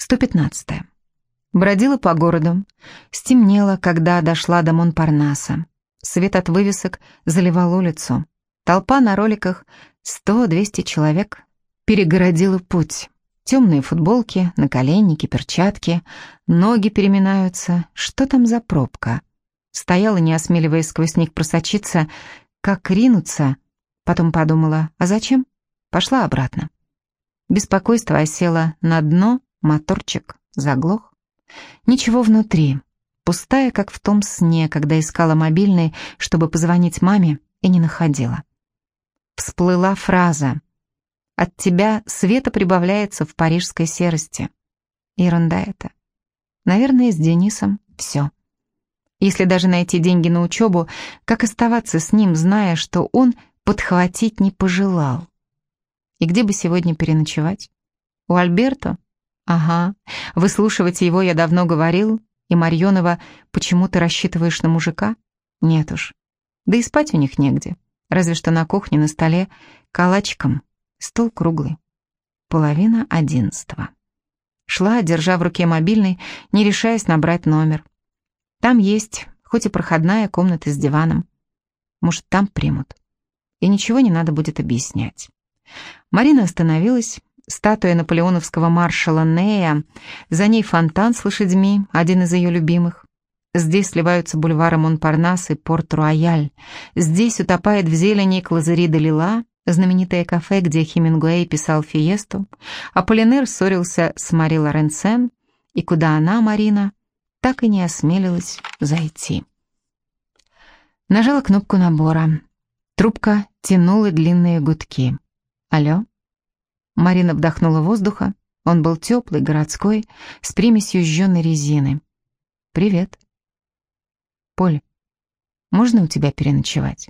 115. Бродила по городу. Стемнело, когда дошла до Монпарнаса. Свет от вывесок заливал улицу. Толпа на роликах, 100-200 человек, перегородила путь. Темные футболки, наколенники, перчатки, ноги переминаются. Что там за пробка? Стояла, не осмеливаясь сквозь них просочиться, как ринуться. Потом подумала, а зачем? Пошла обратно. Беспокойство осело на дно, Моторчик заглох. Ничего внутри. Пустая, как в том сне, когда искала мобильный, чтобы позвонить маме, и не находила. Всплыла фраза «От тебя света прибавляется в парижской серости». Ерунда это. Наверное, с Денисом все. Если даже найти деньги на учебу, как оставаться с ним, зная, что он подхватить не пожелал? И где бы сегодня переночевать? У Альберто? Ага, выслушивать его я давно говорил, и Марьонова, почему ты рассчитываешь на мужика? Нет уж. Да и спать у них негде. Разве что на кухне на столе калачиком. Стол круглый. Половина одиннадцатого. Шла, держа в руке мобильный, не решаясь набрать номер. Там есть, хоть и проходная комната с диваном. Может, там примут. И ничего не надо будет объяснять. Марина остановилась, статуя наполеоновского маршала Нея, за ней фонтан с лошадьми, один из ее любимых. Здесь сливаются бульвары Монпарнас и Порт-Руаяль. Здесь утопает в зелени Клазери де Лила, знаменитое кафе, где Хемингуэй писал «Фиесту», а Полинер ссорился с Мари Лоренсен, и куда она, Марина, так и не осмелилась зайти. Нажала кнопку набора. Трубка тянула длинные гудки. «Алло?» Марина вдохнула воздуха. Он был теплый, городской, с примесью жженой резины. «Привет». «Поль, можно у тебя переночевать?»